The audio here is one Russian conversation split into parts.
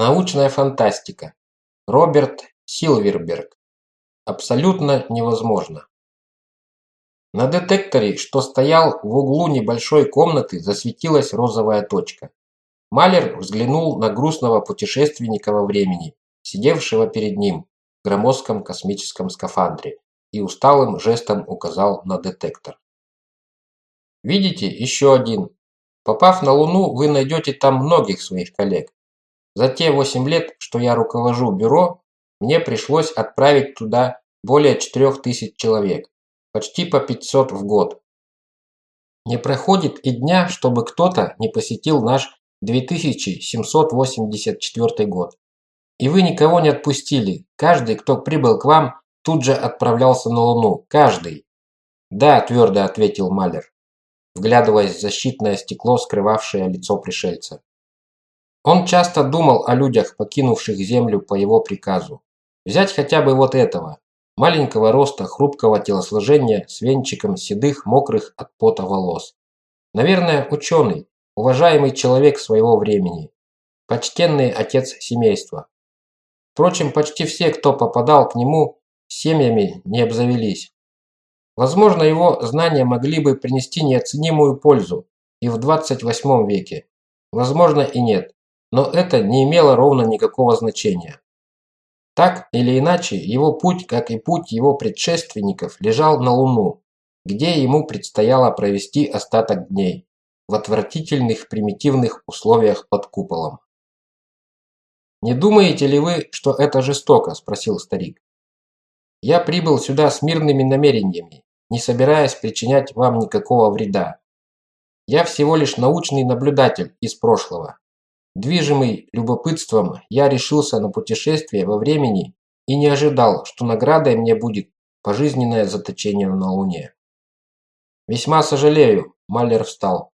Научная фантастика. Роберт Силверберг. Абсолютно невозможно. На детекторе, что стоял в углу небольшой комнаты, засветилась розовая точка. Малер взглянул на грустного путешественника во времени, сидевшего перед ним в громоздком космическом скафандре, и усталым жестом указал на детектор. «Видите, еще один. Попав на Луну, вы найдете там многих своих коллег. За те 8 лет, что я руковожу бюро, мне пришлось отправить туда более 4000 человек почти по 500 в год. Не проходит и дня, чтобы кто-то не посетил наш 2784 год. И вы никого не отпустили. Каждый, кто прибыл к вам, тут же отправлялся на Луну. Каждый. Да, твердо ответил Малер, вглядываясь в защитное стекло, скрывавшее лицо пришельца. Он часто думал о людях, покинувших Землю по его приказу. Взять хотя бы вот этого маленького роста, хрупкого телосложения с венчиком седых, мокрых от пота волос. Наверное, ученый, уважаемый человек своего времени, почтенный отец семейства. Впрочем, почти все, кто попадал к нему, семьями не обзавелись. Возможно, его знания могли бы принести неоценимую пользу и в 28 веке. Возможно и нет, но это не имело ровно никакого значения. Так или иначе, его путь, как и путь его предшественников, лежал на Луну, где ему предстояло провести остаток дней в отвратительных примитивных условиях под куполом. «Не думаете ли вы, что это жестоко?» – спросил старик. «Я прибыл сюда с мирными намерениями, не собираясь причинять вам никакого вреда. Я всего лишь научный наблюдатель из прошлого. Движимый любопытством, я решился на путешествие во времени и не ожидал, что наградой мне будет пожизненное заточение на Луне. «Весьма сожалею», – Маллер встал.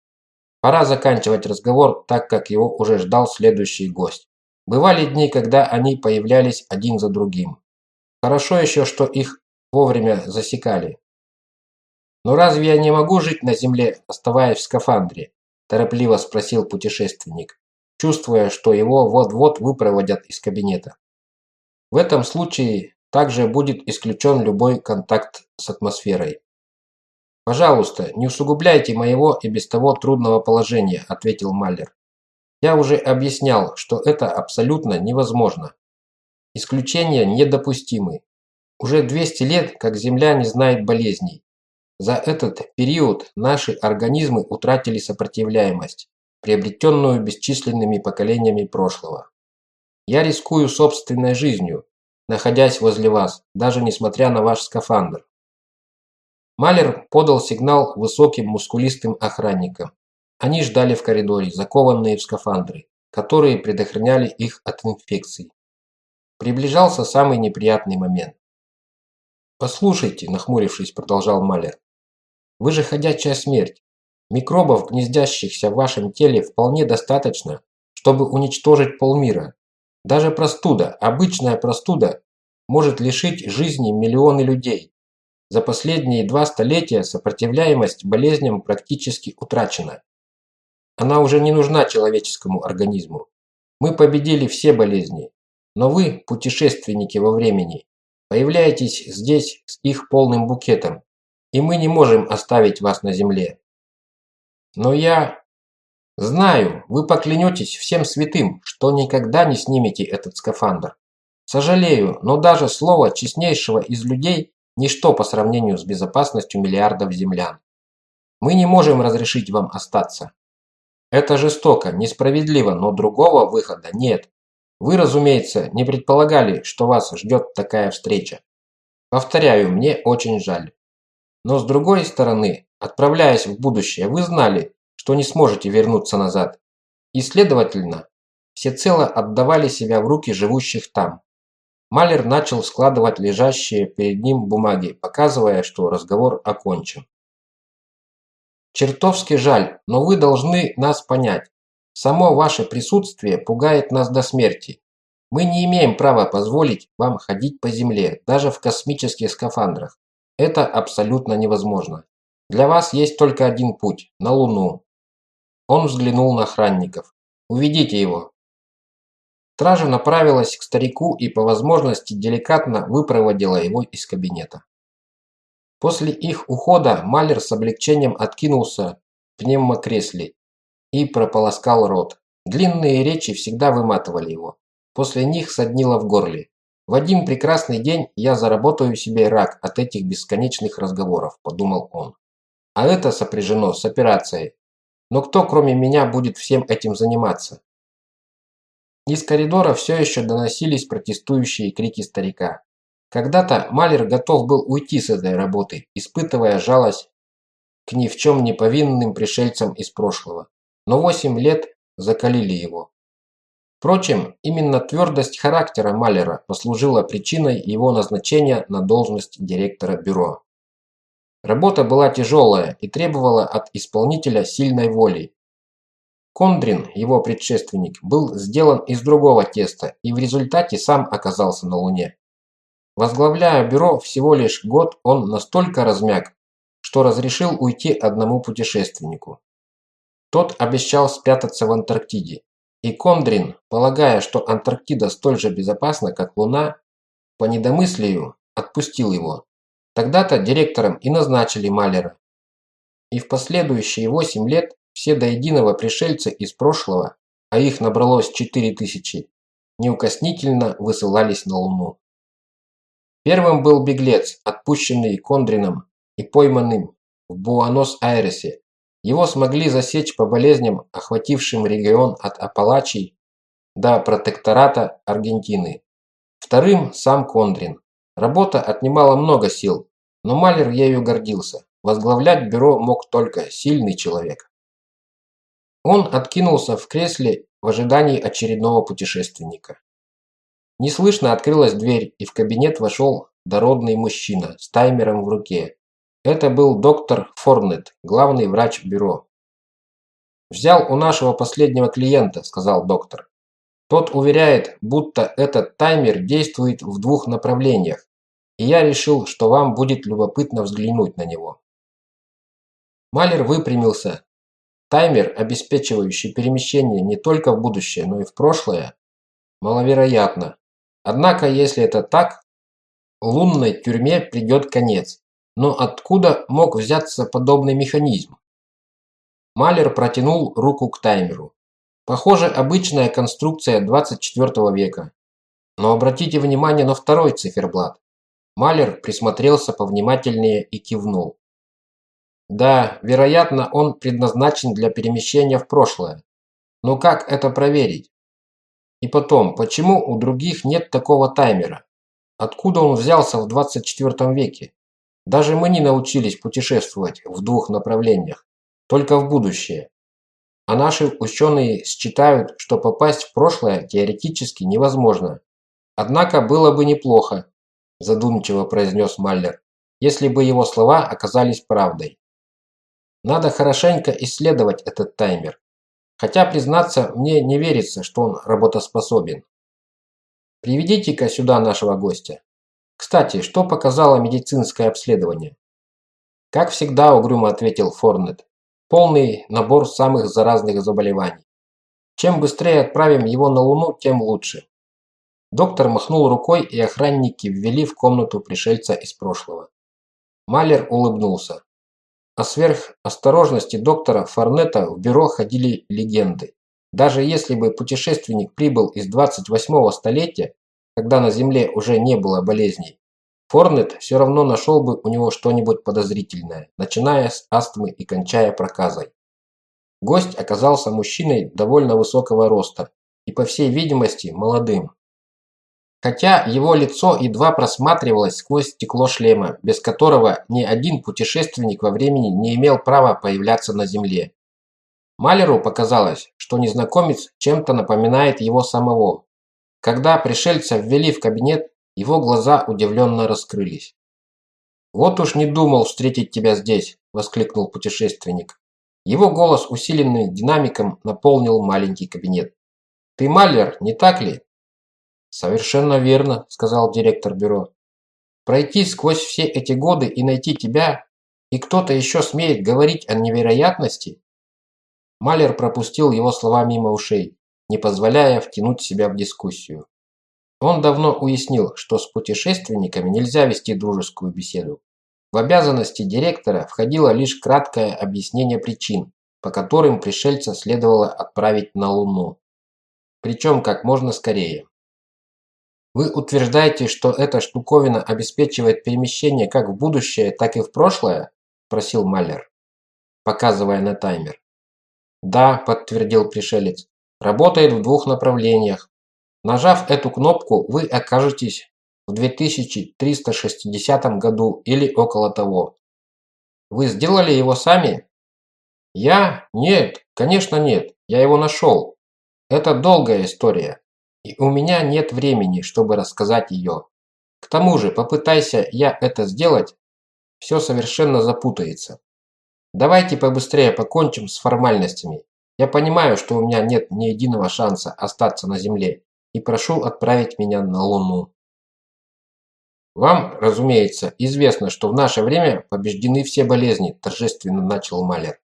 Пора заканчивать разговор, так как его уже ждал следующий гость. Бывали дни, когда они появлялись один за другим. Хорошо еще, что их вовремя засекали. «Но разве я не могу жить на Земле, оставаясь в скафандре?» – торопливо спросил путешественник чувствуя, что его вот-вот выпроводят из кабинета. В этом случае также будет исключен любой контакт с атмосферой. «Пожалуйста, не усугубляйте моего и без того трудного положения», – ответил Маллер. «Я уже объяснял, что это абсолютно невозможно. Исключения недопустимы. Уже 200 лет, как Земля не знает болезней. За этот период наши организмы утратили сопротивляемость приобретенную бесчисленными поколениями прошлого. Я рискую собственной жизнью, находясь возле вас, даже несмотря на ваш скафандр. Малер подал сигнал высоким мускулистым охранникам. Они ждали в коридоре, закованные в скафандры, которые предохраняли их от инфекций. Приближался самый неприятный момент. «Послушайте», – нахмурившись, продолжал Малер, – «вы же ходячая смерть. Микробов, гнездящихся в вашем теле, вполне достаточно, чтобы уничтожить полмира. Даже простуда, обычная простуда, может лишить жизни миллионы людей. За последние два столетия сопротивляемость болезням практически утрачена. Она уже не нужна человеческому организму. Мы победили все болезни. Но вы, путешественники во времени, появляетесь здесь с их полным букетом, и мы не можем оставить вас на земле. Но я... Знаю, вы поклянетесь всем святым, что никогда не снимете этот скафандр. Сожалею, но даже слово честнейшего из людей – ничто по сравнению с безопасностью миллиардов землян. Мы не можем разрешить вам остаться. Это жестоко, несправедливо, но другого выхода нет. Вы, разумеется, не предполагали, что вас ждет такая встреча. Повторяю, мне очень жаль. Но с другой стороны, Отправляясь в будущее, вы знали, что не сможете вернуться назад. И, следовательно, всецело отдавали себя в руки живущих там. Малер начал складывать лежащие перед ним бумаги, показывая, что разговор окончен. «Чертовски жаль, но вы должны нас понять. Само ваше присутствие пугает нас до смерти. Мы не имеем права позволить вам ходить по земле, даже в космических скафандрах. Это абсолютно невозможно. Для вас есть только один путь – на Луну. Он взглянул на охранников. Уведите его. Стража направилась к старику и по возможности деликатно выпроводила его из кабинета. После их ухода Малер с облегчением откинулся в пневмокресле и прополоскал рот. Длинные речи всегда выматывали его. После них соднило в горле. В один прекрасный день я заработаю себе рак от этих бесконечных разговоров, подумал он. А это сопряжено с операцией. Но кто кроме меня будет всем этим заниматься? Из коридора все еще доносились протестующие крики старика. Когда-то Малер готов был уйти с этой работы, испытывая жалость к ни в чем не повинным пришельцам из прошлого. Но восемь лет закалили его. Впрочем, именно твердость характера Малера послужила причиной его назначения на должность директора бюро. Работа была тяжелая и требовала от исполнителя сильной воли. Кондрин, его предшественник, был сделан из другого теста и в результате сам оказался на Луне. Возглавляя бюро всего лишь год, он настолько размяк, что разрешил уйти одному путешественнику. Тот обещал спрятаться в Антарктиде, и Кондрин, полагая, что Антарктида столь же безопасна, как Луна, по недомыслию отпустил его. Тогда-то директором и назначили Малера. И в последующие 8 лет все до единого пришельцы из прошлого, а их набралось 4000, неукоснительно высылались на Луну. Первым был беглец, отпущенный Кондрином и пойманным в Буэнос-Айресе. Его смогли засечь по болезням, охватившим регион от Апалачий до протектората Аргентины. Вторым – сам Кондрин. Работа отнимала много сил, но Малер ею гордился. Возглавлять бюро мог только сильный человек. Он откинулся в кресле в ожидании очередного путешественника. Неслышно открылась дверь, и в кабинет вошел дородный мужчина с таймером в руке. Это был доктор Форнет, главный врач бюро. «Взял у нашего последнего клиента», – сказал доктор. Тот уверяет, будто этот таймер действует в двух направлениях, и я решил, что вам будет любопытно взглянуть на него. Малер выпрямился. Таймер, обеспечивающий перемещение не только в будущее, но и в прошлое, маловероятно. Однако, если это так, лунной тюрьме придет конец. Но откуда мог взяться подобный механизм? Малер протянул руку к таймеру. Похоже, обычная конструкция 24 века. Но обратите внимание на второй циферблат. Малер присмотрелся повнимательнее и кивнул. Да, вероятно, он предназначен для перемещения в прошлое. Но как это проверить? И потом, почему у других нет такого таймера? Откуда он взялся в 24 веке? Даже мы не научились путешествовать в двух направлениях, только в будущее. А наши ученые считают, что попасть в прошлое теоретически невозможно. Однако было бы неплохо, задумчиво произнес Маллер, если бы его слова оказались правдой. Надо хорошенько исследовать этот таймер. Хотя, признаться, мне не верится, что он работоспособен. Приведите-ка сюда нашего гостя. Кстати, что показало медицинское обследование? Как всегда, угрюмо ответил Форнет. Полный набор самых заразных заболеваний. Чем быстрее отправим его на Луну, тем лучше. Доктор махнул рукой, и охранники ввели в комнату пришельца из прошлого. Малер улыбнулся. О сверхосторожности доктора Форнета в бюро ходили легенды. Даже если бы путешественник прибыл из 28-го столетия, когда на Земле уже не было болезней, Форнет все равно нашел бы у него что-нибудь подозрительное, начиная с астмы и кончая проказой. Гость оказался мужчиной довольно высокого роста и, по всей видимости, молодым. Хотя его лицо едва просматривалось сквозь стекло шлема, без которого ни один путешественник во времени не имел права появляться на Земле. Малеру показалось, что незнакомец чем-то напоминает его самого, когда пришельца ввели в кабинет, его глаза удивленно раскрылись. «Вот уж не думал встретить тебя здесь!» – воскликнул путешественник. Его голос, усиленный динамиком, наполнил маленький кабинет. «Ты Малер, не так ли?» «Совершенно верно», – сказал директор бюро. «Пройти сквозь все эти годы и найти тебя, и кто-то еще смеет говорить о невероятности?» Малер пропустил его слова мимо ушей. Не позволяя втянуть себя в дискуссию. Он давно уяснил, что с путешественниками нельзя вести дружескую беседу. В обязанности директора входило лишь краткое объяснение причин, по которым пришельца следовало отправить на Луну. Причем как можно скорее. Вы утверждаете, что эта штуковина обеспечивает перемещение как в будущее, так и в прошлое? Спросил Маллер, показывая на таймер. Да, подтвердил пришелец. Работает в двух направлениях. Нажав эту кнопку, вы окажетесь в 2360 году или около того. Вы сделали его сами? Я? Нет, конечно нет. Я его нашел. Это долгая история. И у меня нет времени, чтобы рассказать ее. К тому же, попытайся я это сделать, все совершенно запутается. Давайте побыстрее покончим с формальностями. Я понимаю, что у меня нет ни единого шанса остаться на Земле, и прошу отправить меня на Луну. «Вам, разумеется, известно, что в наше время побеждены все болезни», – торжественно начал Малер.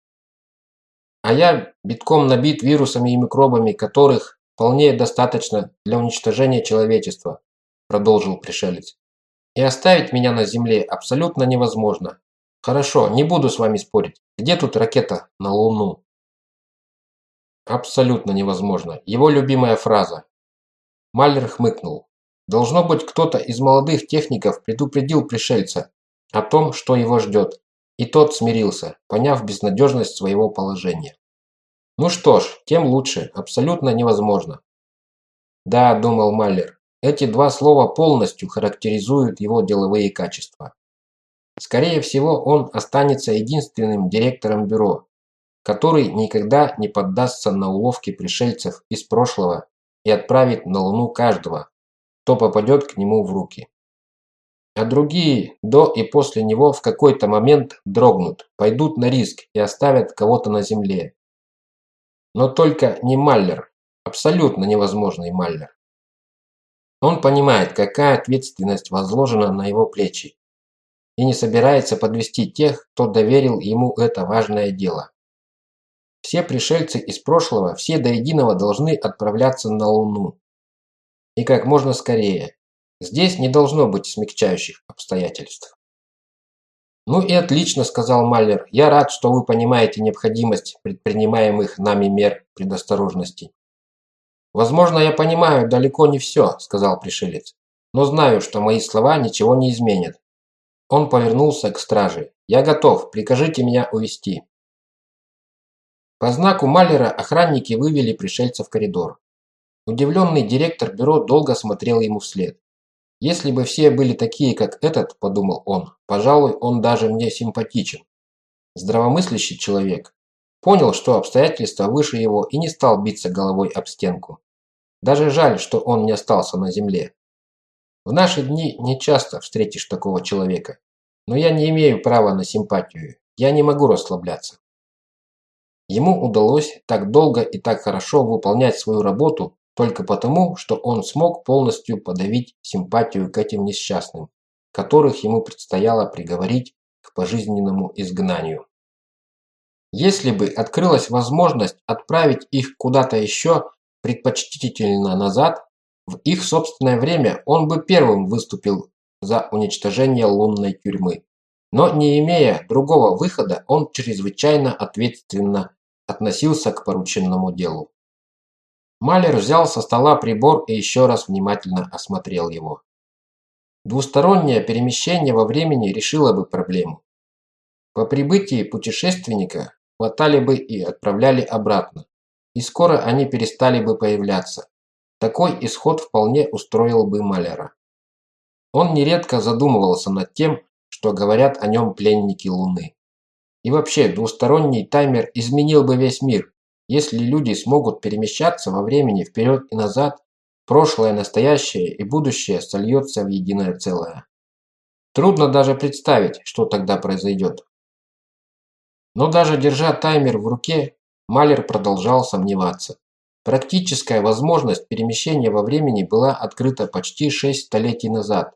«А я битком набит вирусами и микробами, которых вполне достаточно для уничтожения человечества», – продолжил пришелец. «И оставить меня на Земле абсолютно невозможно. Хорошо, не буду с вами спорить. Где тут ракета на Луну?» «Абсолютно невозможно. Его любимая фраза». Малер хмыкнул. Должно быть, кто-то из молодых техников предупредил пришельца о том, что его ждет, и тот смирился, поняв безнадежность своего положения. Ну что ж, тем лучше, абсолютно невозможно. Да, думал Маллер, эти два слова полностью характеризуют его деловые качества. Скорее всего, он останется единственным директором бюро, который никогда не поддастся на уловки пришельцев из прошлого и отправит на Луну каждого, кто попадет к нему в руки. А другие до и после него в какой-то момент дрогнут, пойдут на риск и оставят кого-то на земле. Но только не Маллер, абсолютно невозможный Маллер. Он понимает, какая ответственность возложена на его плечи и не собирается подвести тех, кто доверил ему это важное дело. Все пришельцы из прошлого, все до единого должны отправляться на Луну. И как можно скорее. Здесь не должно быть смягчающих обстоятельств. «Ну и отлично», – сказал Маллер. «Я рад, что вы понимаете необходимость предпринимаемых нами мер предосторожности». «Возможно, я понимаю далеко не все», – сказал пришелец. «Но знаю, что мои слова ничего не изменят». Он повернулся к страже. «Я готов. Прикажите меня увести. По знаку Маллера охранники вывели пришельца в коридор. Удивленный директор бюро долго смотрел ему вслед. «Если бы все были такие, как этот, – подумал он, – пожалуй, он даже мне симпатичен. Здравомыслящий человек. Понял, что обстоятельства выше его и не стал биться головой об стенку. Даже жаль, что он не остался на земле. В наши дни не часто встретишь такого человека. Но я не имею права на симпатию. Я не могу расслабляться. Ему удалось так долго и так хорошо выполнять свою работу, только потому, что он смог полностью подавить симпатию к этим несчастным, которых ему предстояло приговорить к пожизненному изгнанию. Если бы открылась возможность отправить их куда-то еще, предпочтительно назад, в их собственное время он бы первым выступил за уничтожение лунной тюрьмы. Но не имея другого выхода, он чрезвычайно ответственно относился к порученному делу. Малер взял со стола прибор и еще раз внимательно осмотрел его. Двустороннее перемещение во времени решило бы проблему. По прибытии путешественника хватали бы и отправляли обратно, и скоро они перестали бы появляться. Такой исход вполне устроил бы Малера. Он нередко задумывался над тем, что говорят о нем пленники Луны. И вообще, двусторонний таймер изменил бы весь мир, если люди смогут перемещаться во времени вперед и назад, прошлое, настоящее и будущее сольется в единое целое. Трудно даже представить, что тогда произойдет. Но даже держа таймер в руке, Малер продолжал сомневаться. Практическая возможность перемещения во времени была открыта почти шесть столетий назад,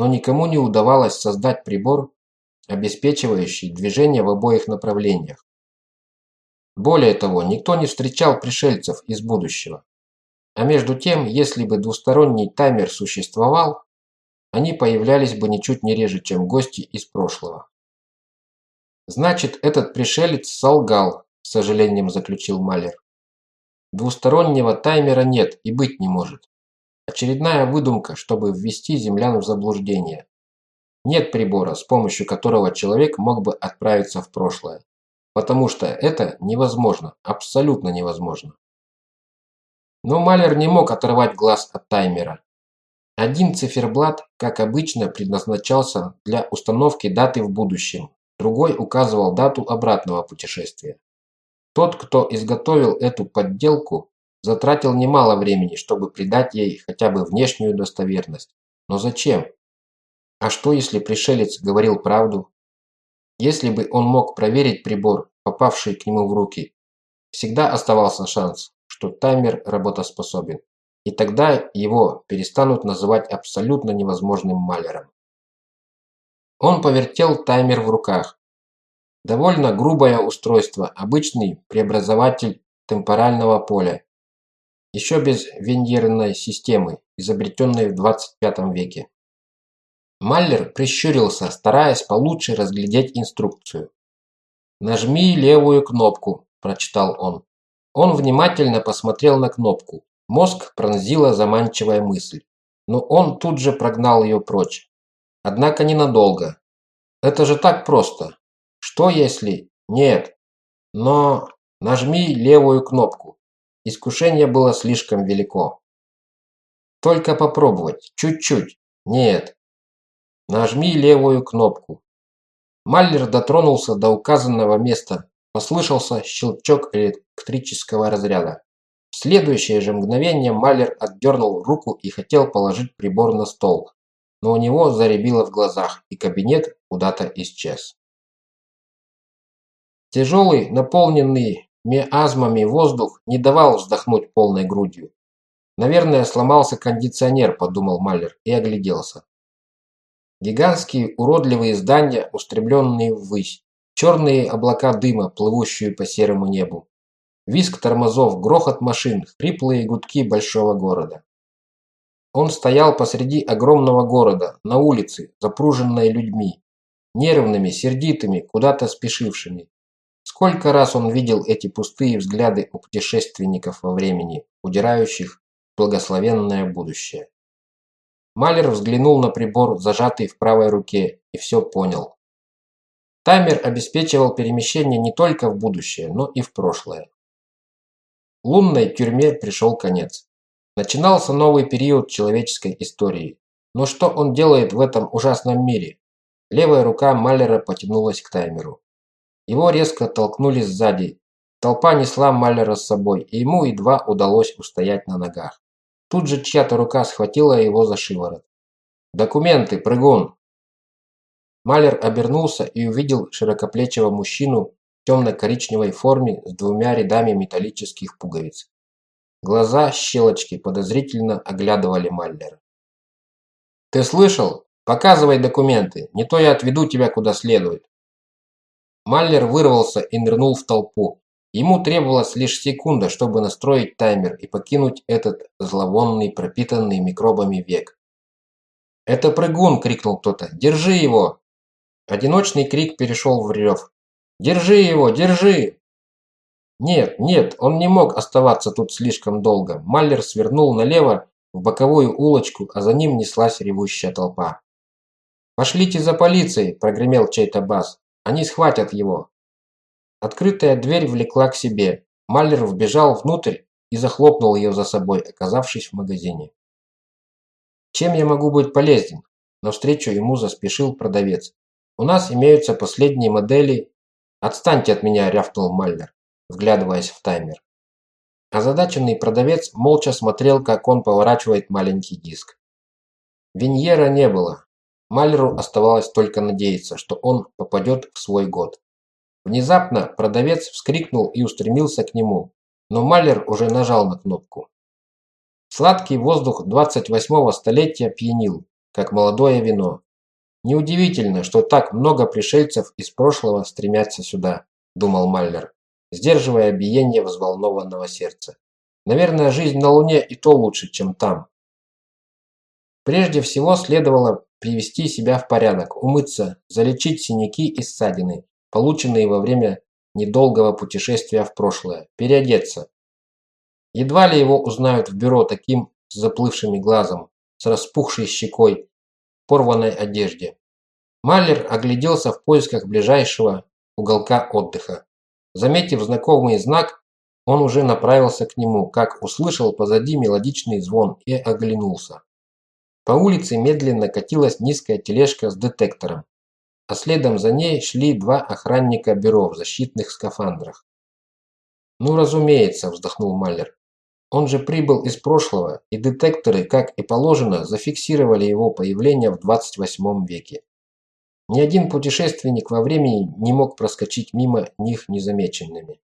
но никому не удавалось создать прибор, обеспечивающий движение в обоих направлениях. Более того, никто не встречал пришельцев из будущего. А между тем, если бы двусторонний таймер существовал, они появлялись бы ничуть не реже, чем гости из прошлого. Значит, этот пришелец солгал, с сожалением заключил Малер. Двустороннего таймера нет и быть не может. Очередная выдумка, чтобы ввести землян в заблуждение. Нет прибора, с помощью которого человек мог бы отправиться в прошлое. Потому что это невозможно, абсолютно невозможно. Но Малер не мог оторвать глаз от таймера. Один циферблат, как обычно, предназначался для установки даты в будущем, другой указывал дату обратного путешествия. Тот, кто изготовил эту подделку, затратил немало времени, чтобы придать ей хотя бы внешнюю достоверность. Но зачем? А что, если пришелец говорил правду? Если бы он мог проверить прибор, попавший к нему в руки, всегда оставался шанс, что таймер работоспособен. И тогда его перестанут называть абсолютно невозможным маляром. Он повертел таймер в руках. Довольно грубое устройство, обычный преобразователь темпорального поля. Еще без венерной системы, изобретенной в 25 веке. Маллер прищурился, стараясь получше разглядеть инструкцию. «Нажми левую кнопку», – прочитал он. Он внимательно посмотрел на кнопку. Мозг пронзила заманчивая мысль, но он тут же прогнал ее прочь. Однако ненадолго. Это же так просто. Что если... Нет. Но нажми левую кнопку. Искушение было слишком велико. Только попробовать. Чуть-чуть. Нет. Нажми левую кнопку. Маллер дотронулся до указанного места. Послышался щелчок электрического разряда. В следующее же мгновение Маллер отдернул руку и хотел положить прибор на стол. Но у него заребило в глазах, и кабинет куда-то исчез. Тяжелый, наполненный миазмами воздух не давал вздохнуть полной грудью. «Наверное, сломался кондиционер», – подумал Маллер и огляделся. Гигантские уродливые здания, устремленные ввысь, черные облака дыма, плывущие по серому небу. Виск тормозов, грохот машин, хриплые гудки большого города. Он стоял посреди огромного города, на улице, запруженной людьми, нервными, сердитыми, куда-то спешившими. Сколько раз он видел эти пустые взгляды у путешественников во времени, удирающих в благословенное будущее. Малер взглянул на прибор, зажатый в правой руке, и все понял. Таймер обеспечивал перемещение не только в будущее, но и в прошлое. Лунной тюрьме пришел конец. Начинался новый период человеческой истории. Но что он делает в этом ужасном мире? Левая рука Маллера потянулась к таймеру. Его резко толкнули сзади. Толпа несла Маллера с собой, и ему едва удалось устоять на ногах. Тут же чья-то рука схватила его за шиворот. «Документы, прыгун!» Малер обернулся и увидел широкоплечего мужчину в темно-коричневой форме с двумя рядами металлических пуговиц. Глаза щелочки подозрительно оглядывали Маллера. «Ты слышал? Показывай документы, не то я отведу тебя куда следует». Маллер вырвался и нырнул в толпу. Ему требовалась лишь секунда, чтобы настроить таймер и покинуть этот зловонный, пропитанный микробами век. «Это прыгун!» – крикнул кто-то. «Держи его!» Одиночный крик перешел в рев. «Держи его! Держи!» Нет, нет, он не мог оставаться тут слишком долго. Маллер свернул налево в боковую улочку, а за ним неслась ревущая толпа. «Пошлите за полицией!» – прогремел чей-то бас. Они схватят его. Открытая дверь влекла к себе. Маллер вбежал внутрь и захлопнул ее за собой, оказавшись в магазине. «Чем я могу быть полезен?» Навстречу ему заспешил продавец. «У нас имеются последние модели...» «Отстаньте от меня!» – рявкнул Маллер, вглядываясь в таймер. Озадаченный продавец молча смотрел, как он поворачивает маленький диск. Виньера не было, Малеру оставалось только надеяться, что он попадет в свой год. Внезапно продавец вскрикнул и устремился к нему, но Малер уже нажал на кнопку. Сладкий воздух 28-го столетия пьянил, как молодое вино. Неудивительно, что так много пришельцев из прошлого стремятся сюда, думал Маллер, сдерживая биение взволнованного сердца. Наверное, жизнь на Луне и то лучше, чем там. Прежде всего следовало привести себя в порядок, умыться, залечить синяки и ссадины, полученные во время недолгого путешествия в прошлое, переодеться. Едва ли его узнают в бюро таким с заплывшими глазом, с распухшей щекой, порванной одежде. Маллер огляделся в поисках ближайшего уголка отдыха. Заметив знакомый знак, он уже направился к нему, как услышал позади мелодичный звон и оглянулся. По улице медленно катилась низкая тележка с детектором, а следом за ней шли два охранника бюро в защитных скафандрах. «Ну, разумеется», – вздохнул Маллер. «Он же прибыл из прошлого, и детекторы, как и положено, зафиксировали его появление в 28 веке. Ни один путешественник во времени не мог проскочить мимо них незамеченными».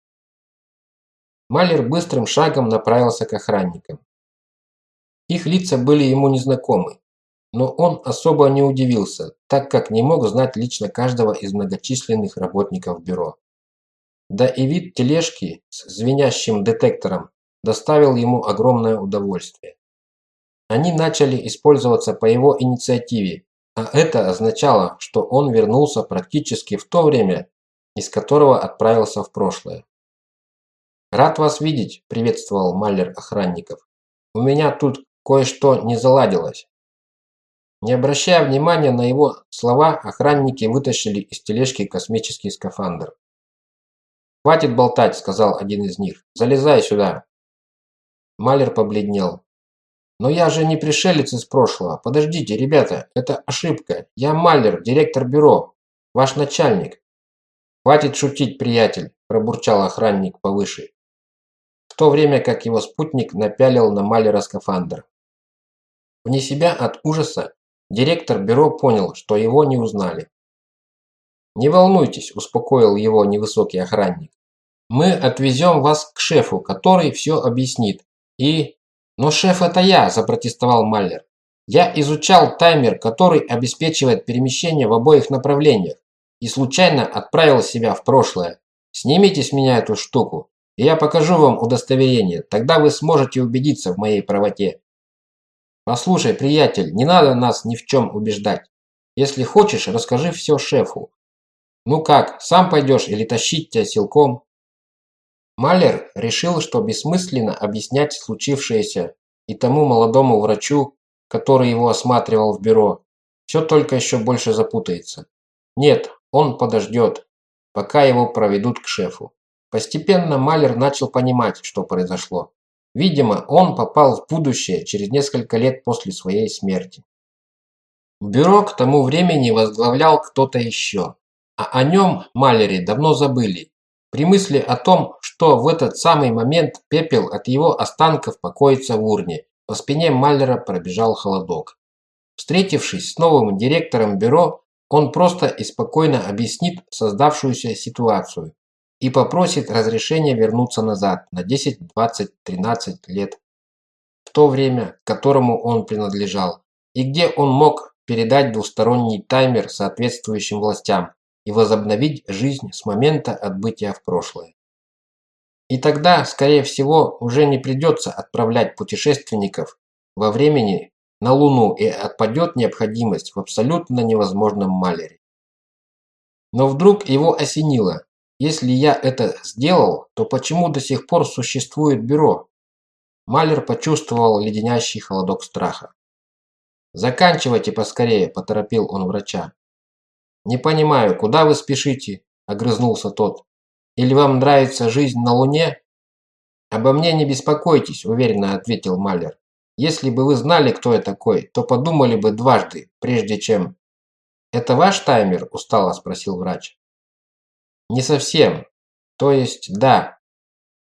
Маллер быстрым шагом направился к охранникам. Их лица были ему незнакомы, но он особо не удивился, так как не мог знать лично каждого из многочисленных работников бюро. Да и вид тележки с звенящим детектором доставил ему огромное удовольствие. Они начали использоваться по его инициативе, а это означало, что он вернулся практически в то время, из которого отправился в прошлое. «Рад вас видеть», – приветствовал Маллер охранников. «У меня тут кое-что не заладилось». Не обращая внимания на его слова, охранники вытащили из тележки космический скафандр. «Хватит болтать», – сказал один из них. «Залезай сюда». Малер побледнел. «Но я же не пришелец из прошлого. Подождите, ребята, это ошибка. Я Малер, директор бюро. Ваш начальник». «Хватит шутить, приятель», – пробурчал охранник повыше. В то время как его спутник напялил на Малера скафандр. Вне себя от ужаса Директор бюро понял, что его не узнали. «Не волнуйтесь», – успокоил его невысокий охранник. «Мы отвезем вас к шефу, который все объяснит. И...» «Но шеф это я», – запротестовал Маллер. «Я изучал таймер, который обеспечивает перемещение в обоих направлениях, и случайно отправил себя в прошлое. Снимите с меня эту штуку, и я покажу вам удостоверение, тогда вы сможете убедиться в моей правоте». Послушай, приятель, не надо нас ни в чем убеждать. Если хочешь, расскажи все шефу. Ну как, сам пойдешь или тащить тебя силком? Малер решил, что бессмысленно объяснять случившееся и тому молодому врачу, который его осматривал в бюро. Все только еще больше запутается. Нет, он подождет, пока его проведут к шефу. Постепенно Малер начал понимать, что произошло. Видимо, он попал в будущее через несколько лет после своей смерти. Бюро к тому времени возглавлял кто-то еще, а о нем Малери давно забыли. При мысли о том, что в этот самый момент пепел от его останков покоится в урне, по спине Маллера пробежал холодок. Встретившись с новым директором бюро, он просто и спокойно объяснит создавшуюся ситуацию и попросит разрешения вернуться назад на 10, 20, 13 лет в то время, которому он принадлежал, и где он мог передать двусторонний таймер соответствующим властям и возобновить жизнь с момента отбытия в прошлое. И тогда, скорее всего, уже не придется отправлять путешественников во времени на Луну и отпадет необходимость в абсолютно невозможном малере. Но вдруг его осенило, если я это сделал, то почему до сих пор существует бюро? Малер почувствовал леденящий холодок страха. «Заканчивайте поскорее», – поторопил он врача. «Не понимаю, куда вы спешите?» – огрызнулся тот. «Или вам нравится жизнь на Луне?» «Обо мне не беспокойтесь», – уверенно ответил Малер. «Если бы вы знали, кто я такой, то подумали бы дважды, прежде чем...» «Это ваш таймер?» – устало спросил врач. Не совсем. То есть, да.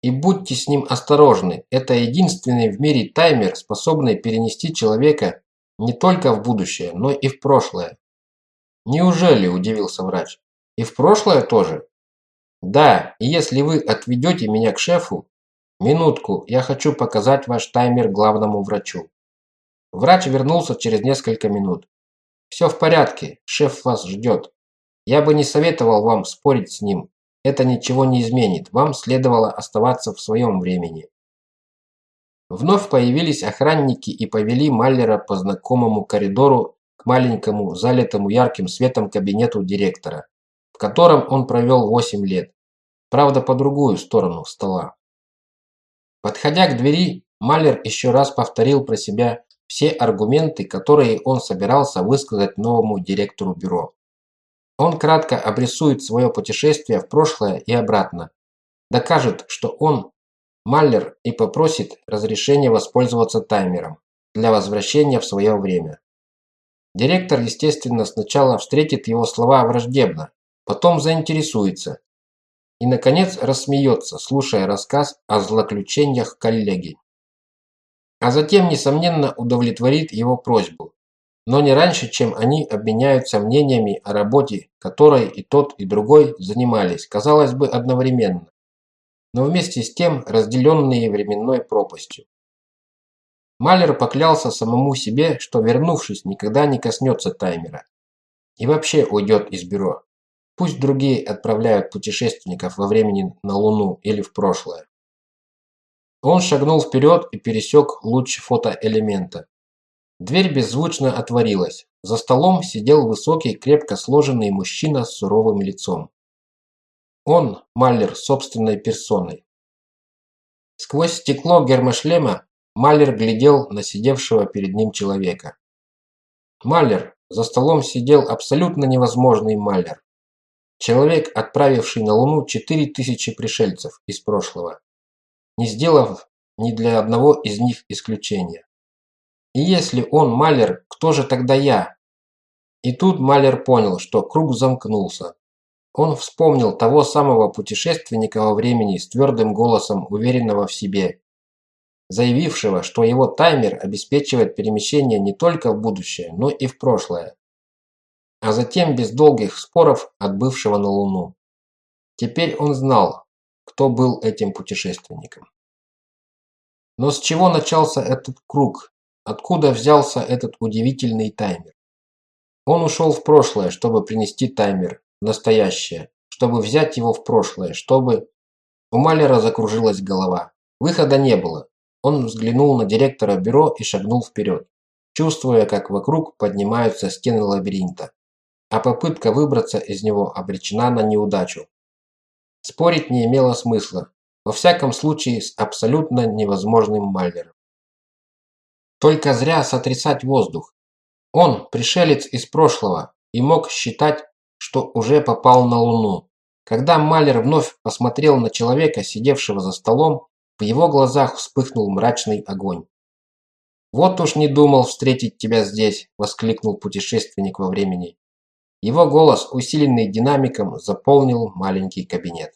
И будьте с ним осторожны. Это единственный в мире таймер, способный перенести человека не только в будущее, но и в прошлое. Неужели, удивился врач. И в прошлое тоже? Да, и если вы отведете меня к шефу, минутку, я хочу показать ваш таймер главному врачу. Врач вернулся через несколько минут. Все в порядке, шеф вас ждет. Я бы не советовал вам спорить с ним. Это ничего не изменит. Вам следовало оставаться в своем времени. Вновь появились охранники и повели Маллера по знакомому коридору к маленькому, залитому ярким светом кабинету директора, в котором он провел 8 лет. Правда, по другую сторону стола. Подходя к двери, Маллер еще раз повторил про себя все аргументы, которые он собирался высказать новому директору бюро. Он кратко обрисует свое путешествие в прошлое и обратно, докажет, что он Маллер и попросит разрешения воспользоваться таймером для возвращения в свое время. Директор, естественно, сначала встретит его слова враждебно, потом заинтересуется и, наконец, рассмеется, слушая рассказ о злоключениях коллеги. А затем, несомненно, удовлетворит его просьбу, но не раньше, чем они обменяются мнениями о работе, которой и тот, и другой занимались, казалось бы, одновременно, но вместе с тем разделенные временной пропастью. Малер поклялся самому себе, что вернувшись, никогда не коснется таймера и вообще уйдет из бюро. Пусть другие отправляют путешественников во времени на Луну или в прошлое. Он шагнул вперед и пересек луч фотоэлемента. Дверь беззвучно отворилась. За столом сидел высокий, крепко сложенный мужчина с суровым лицом. Он, Маллер, собственной персоной. Сквозь стекло гермошлема Маллер глядел на сидевшего перед ним человека. Маллер, за столом сидел абсолютно невозможный Маллер. Человек, отправивший на Луну 4000 пришельцев из прошлого, не сделав ни для одного из них исключения. И если он Малер, кто же тогда я? И тут Малер понял, что круг замкнулся. Он вспомнил того самого путешественника во времени с твердым голосом уверенного в себе, заявившего, что его таймер обеспечивает перемещение не только в будущее, но и в прошлое а затем без долгих споров отбывшего на Луну. Теперь он знал, кто был этим путешественником. Но с чего начался этот круг? Откуда взялся этот удивительный таймер? Он ушел в прошлое, чтобы принести таймер настоящее, чтобы взять его в прошлое, чтобы... У Малера закружилась голова. Выхода не было. Он взглянул на директора бюро и шагнул вперед, чувствуя, как вокруг поднимаются стены лабиринта а попытка выбраться из него обречена на неудачу. Спорить не имело смысла, во всяком случае с абсолютно невозможным Мальвером. Только зря сотрясать воздух. Он пришелец из прошлого и мог считать, что уже попал на Луну. Когда Малер вновь посмотрел на человека, сидевшего за столом, в его глазах вспыхнул мрачный огонь. «Вот уж не думал встретить тебя здесь!» – воскликнул путешественник во времени. Его голос, усиленный динамиком, заполнил маленький кабинет.